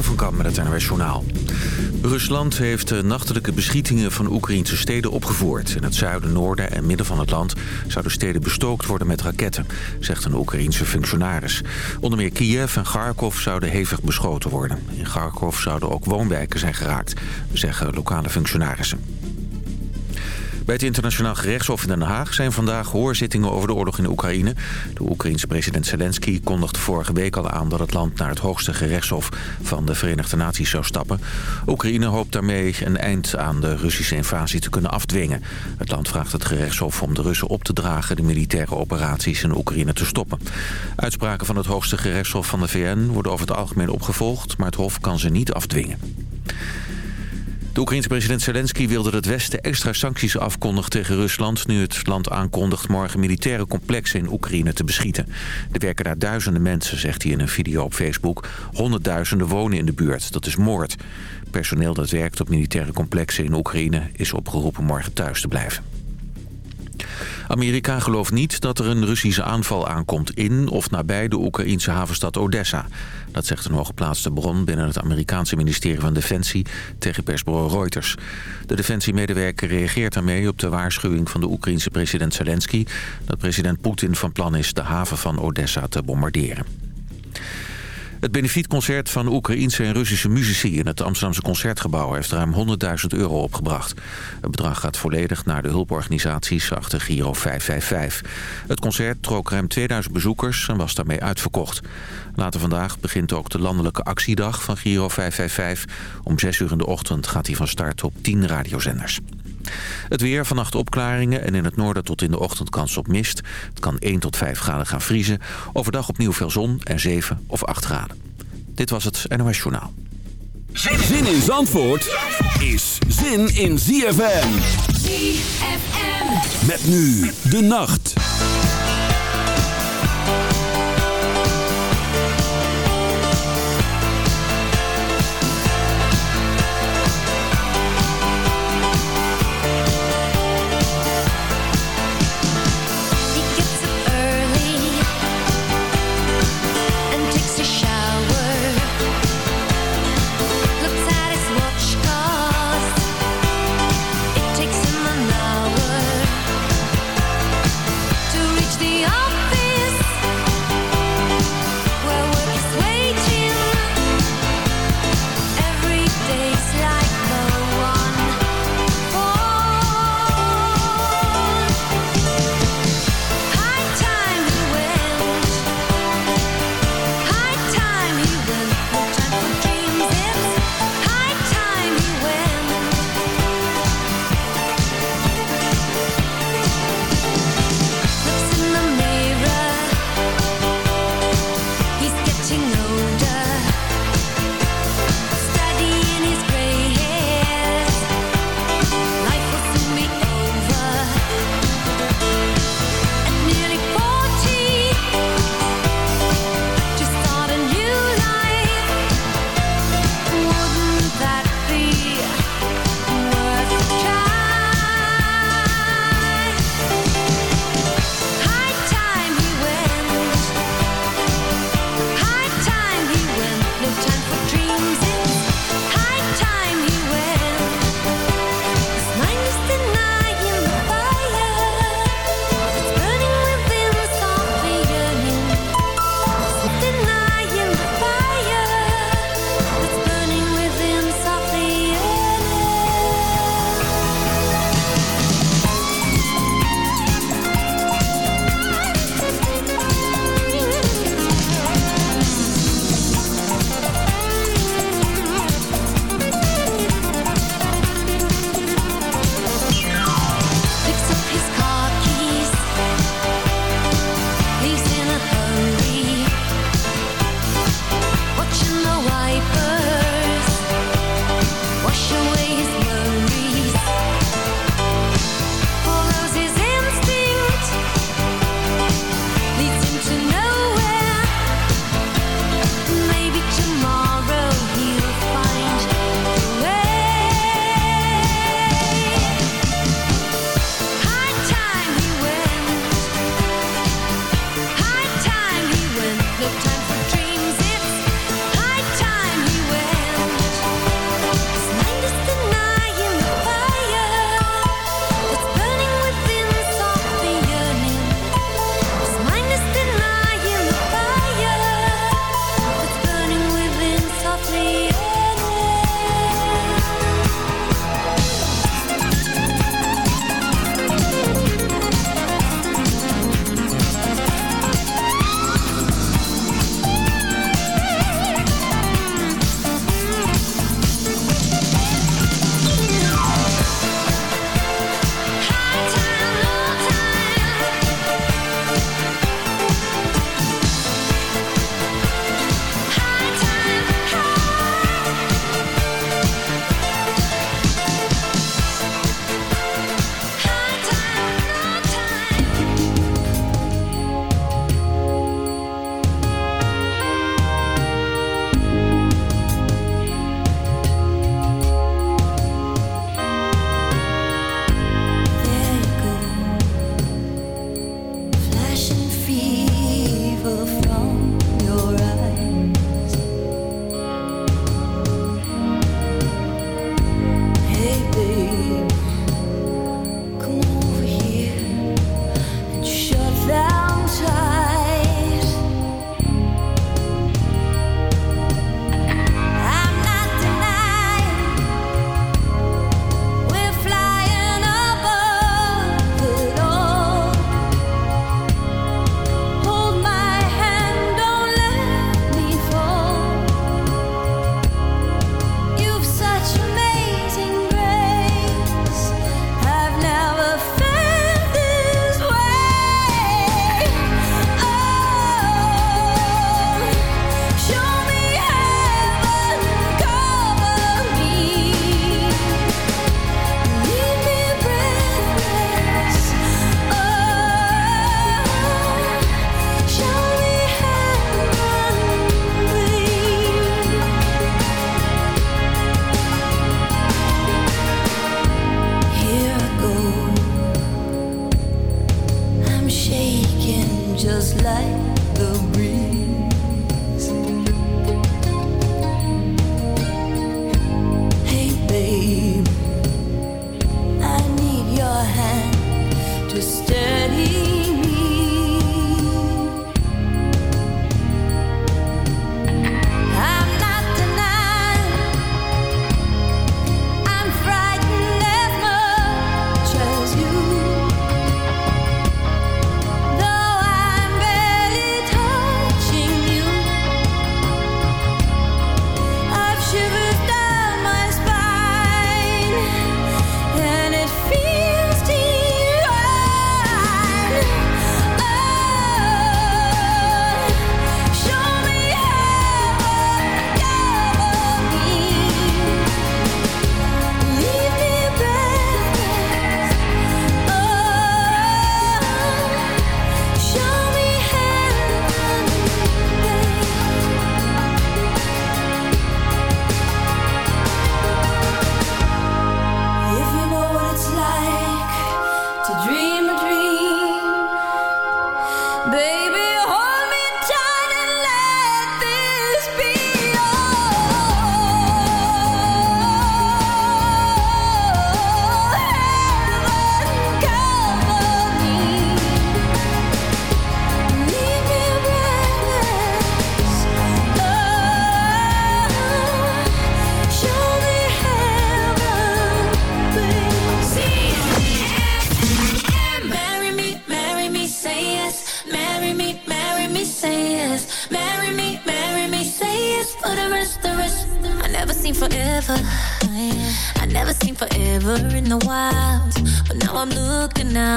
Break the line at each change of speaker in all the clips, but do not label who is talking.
Van Kamp met het NRS Journaal. Rusland heeft de nachtelijke beschietingen van Oekraïnse steden opgevoerd. In het zuiden, noorden en midden van het land zouden steden bestookt worden met raketten, zegt een Oekraïense functionaris. Onder meer Kiev en Kharkov zouden hevig beschoten worden. In Kharkov zouden ook woonwijken zijn geraakt, zeggen lokale functionarissen. Bij het internationaal gerechtshof in Den Haag zijn vandaag hoorzittingen over de oorlog in Oekraïne. De Oekraïense president Zelensky kondigde vorige week al aan dat het land naar het hoogste gerechtshof van de Verenigde Naties zou stappen. Oekraïne hoopt daarmee een eind aan de Russische invasie te kunnen afdwingen. Het land vraagt het gerechtshof om de Russen op te dragen de militaire operaties in Oekraïne te stoppen. Uitspraken van het hoogste gerechtshof van de VN worden over het algemeen opgevolgd, maar het hof kan ze niet afdwingen. De Oekraïense president Zelensky wilde dat het Westen extra sancties afkondigt tegen Rusland... nu het land aankondigt morgen militaire complexen in Oekraïne te beschieten. Er werken daar duizenden mensen, zegt hij in een video op Facebook. Honderdduizenden wonen in de buurt. Dat is moord. Personeel dat werkt op militaire complexen in Oekraïne is opgeroepen morgen thuis te blijven. Amerika gelooft niet dat er een Russische aanval aankomt in of nabij de Oekraïense havenstad Odessa. Dat zegt een hooggeplaatste bron binnen het Amerikaanse ministerie van Defensie tegen persbureau Reuters. De defensiemedewerker reageert daarmee op de waarschuwing van de Oekraïense president Zelensky... dat president Poetin van plan is de haven van Odessa te bombarderen. Het benefietconcert van Oekraïense en Russische muzici in het Amsterdamse Concertgebouw heeft ruim 100.000 euro opgebracht. Het bedrag gaat volledig naar de hulporganisaties achter Giro 555. Het concert trok ruim 2000 bezoekers en was daarmee uitverkocht. Later vandaag begint ook de landelijke actiedag van Giro 555. Om 6 uur in de ochtend gaat hij van start op 10 radiozenders. Het weer, vannacht opklaringen en in het noorden tot in de ochtend kans op mist. Het kan 1 tot 5 graden gaan vriezen. Overdag opnieuw veel zon en 7 of 8 graden. Dit was het NOS Journaal.
Zin in Zandvoort is zin in ZFM.
ZFM.
Met nu de nacht.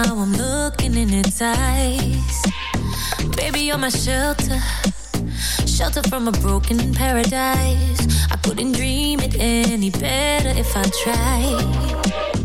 now I'm looking in its eyes. Baby, you're my shelter, shelter from a broken paradise. I couldn't dream it any better if I tried.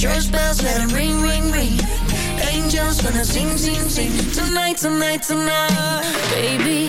Church bells, let them ring, ring, ring. Angels gonna sing, sing, sing. Tonight, tonight, tonight.
Baby.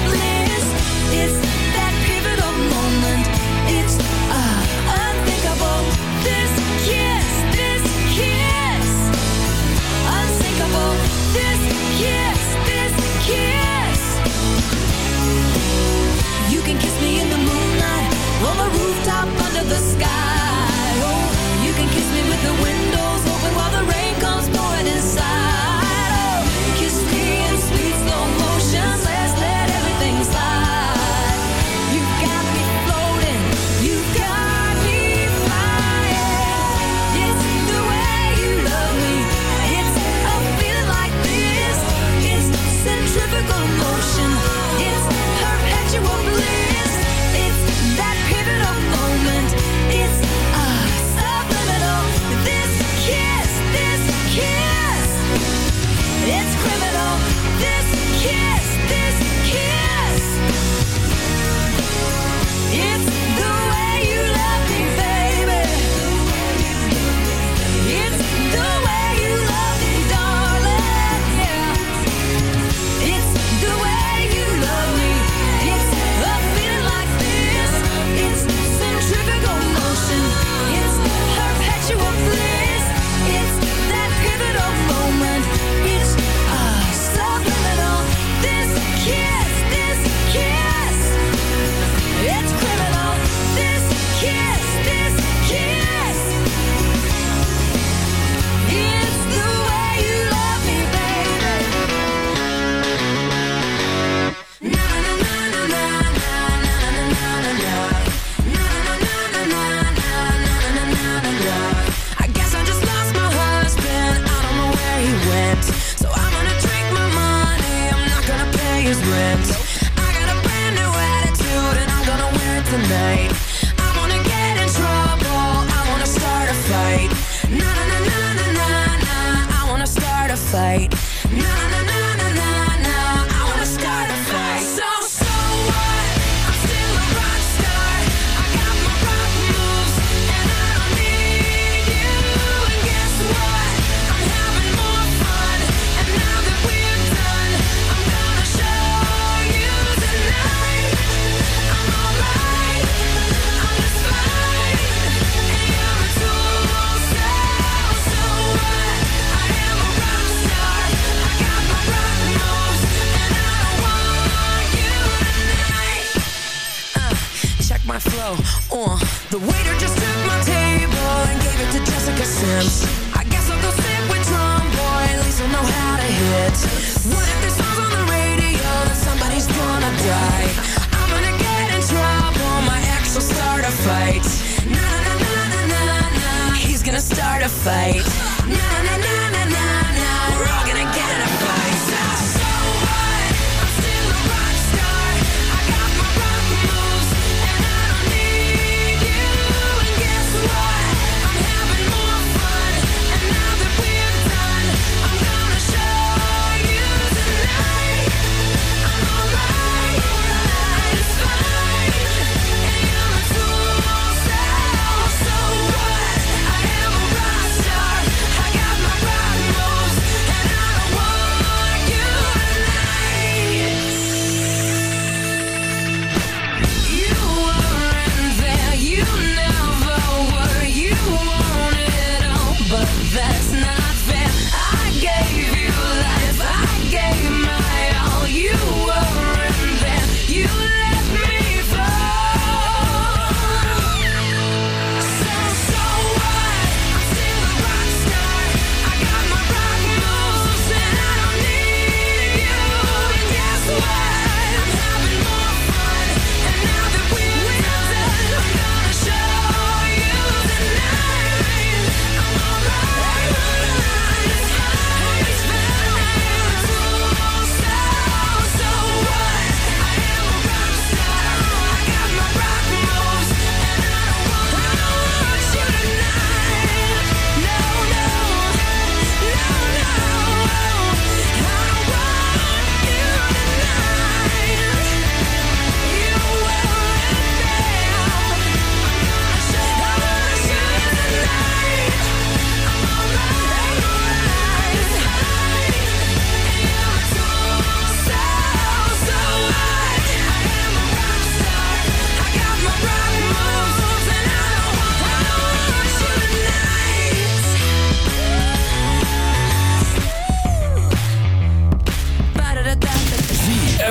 the sky. Oh, you can kiss me with the wind.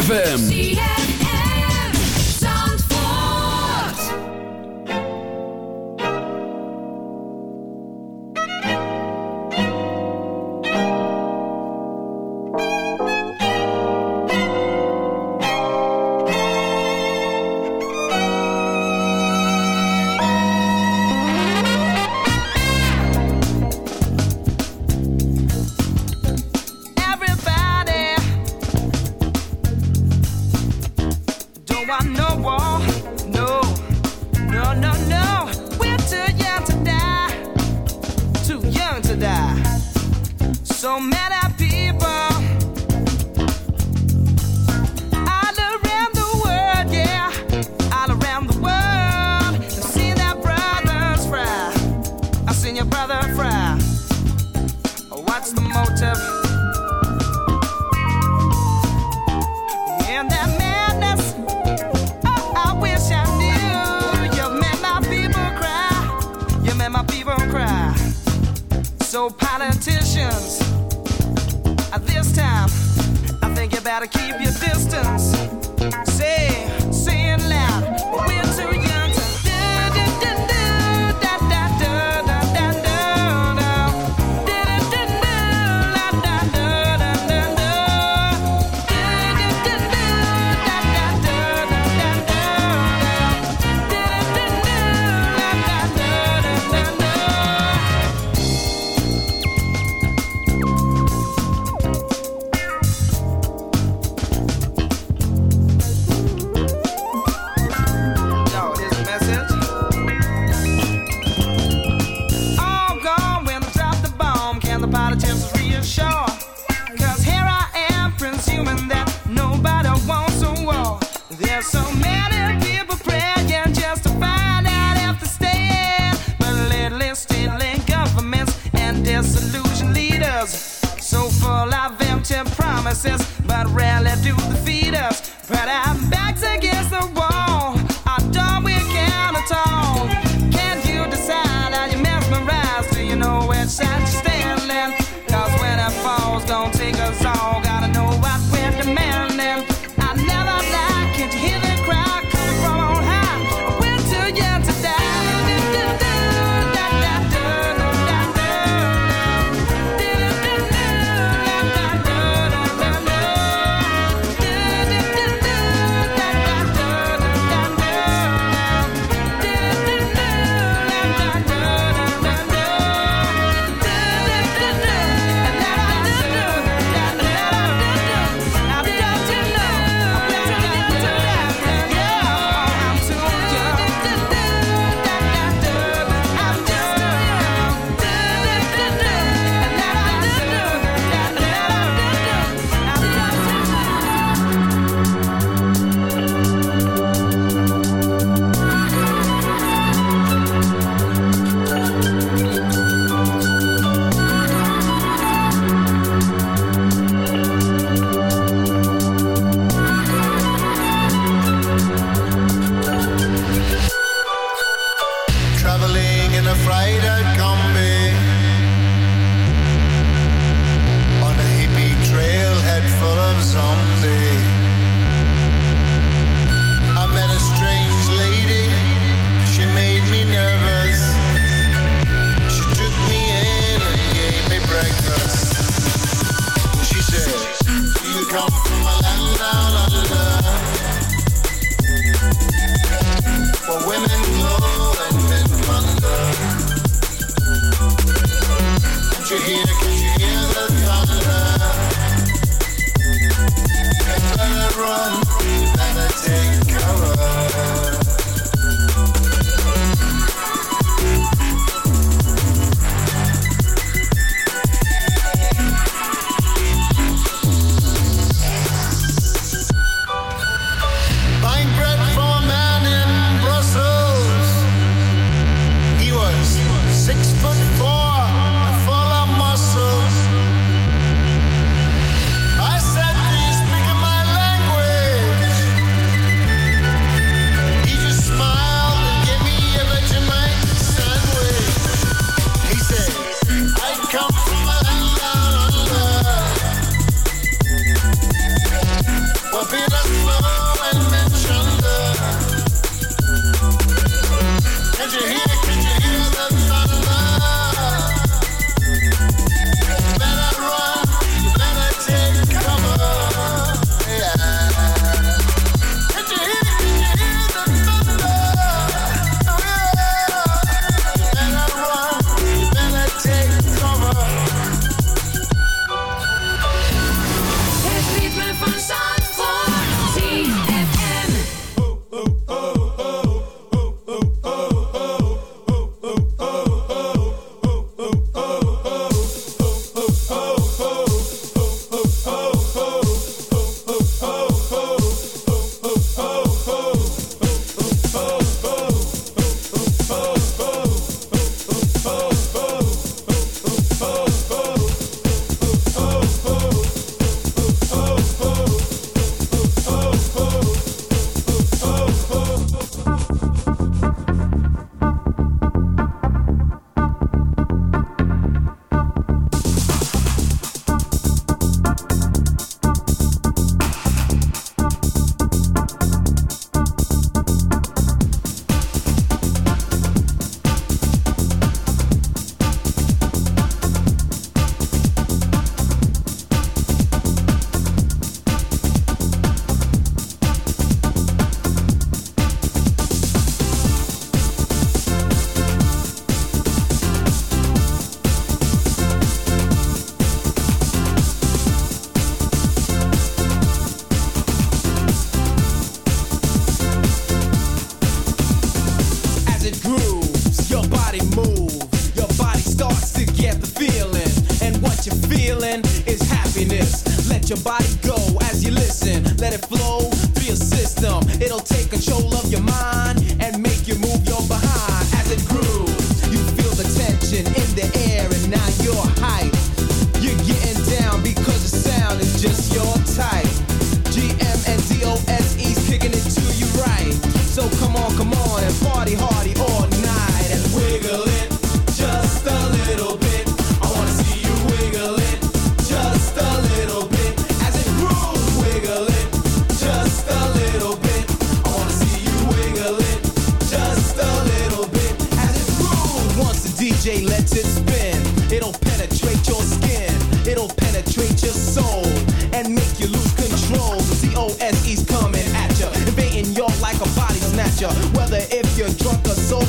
ZFM.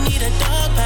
need a dog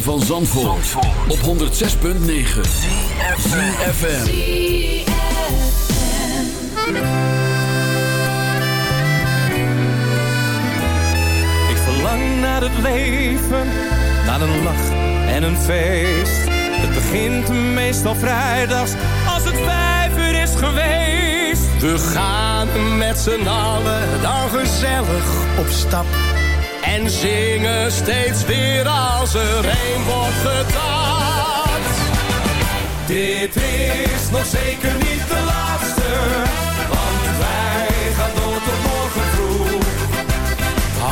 van Zandvoort, op 106.9 CFFM
Ik verlang naar het leven, naar een lach en een feest. Het begint meestal vrijdags, als het vijf uur is geweest. We gaan met z'n allen dan gezellig op stap en zingen steeds weer als er een wordt getapt. Dit is nog zeker niet de laatste, want wij gaan door tot morgen vroeg.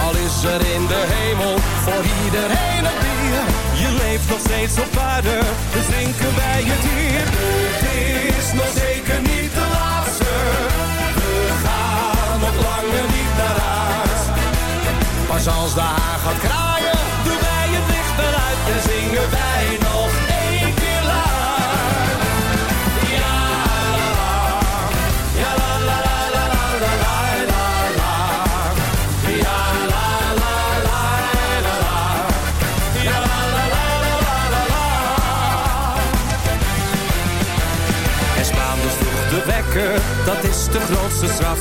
Al is er in de hemel voor iedereen een bier, je leeft nog steeds op aarde, dus drinken wij het hier. Dit is nog zeker niet de laatste, we gaan nog langer niet naar huis. Pas als de haar gaat kraaien, doen wij het licht eruit en zingen wij nog één keer luid. Ja, ja la la la la la la la la la. Ja la la la la la. Ja la la la la la la. En spaan dus vroeg de wekker, dat is de grootste straf.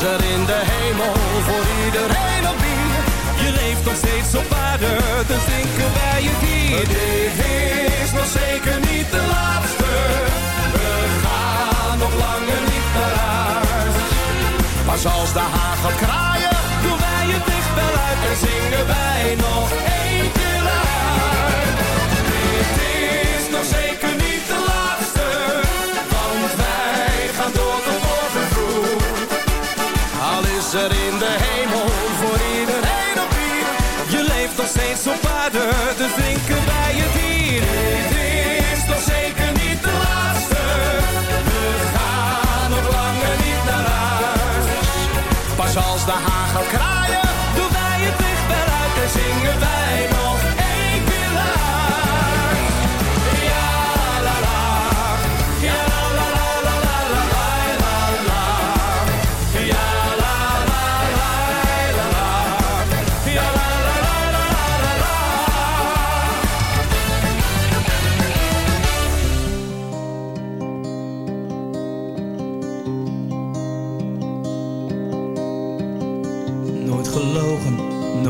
is er in de hemel voor iedereen op wie je leeft nog steeds op aarde, dus zinken wij je dier. Dit is nog zeker niet de laatste, we gaan nog langer niet naar huis.
Maar zoals de haag gaat kraaien,
doen wij het dicht wel uit en zingen wij nog één keer uit. is
er in de hemel voor iedereen op hier.
Je leeft nog steeds op aarde, dus drinken bij je hier. Dit is toch zeker niet de laatste. We gaan nog langer niet naar huis.
Pas als de haan kraaien,
doen wij het dichtbij uit en zingen wij nog één keer uit. Ja, la la, ja la la la la la la la. la.